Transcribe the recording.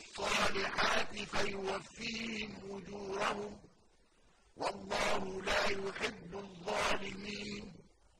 الصالحات فيوفيهم أجورهم والله لا يحب الظالمين.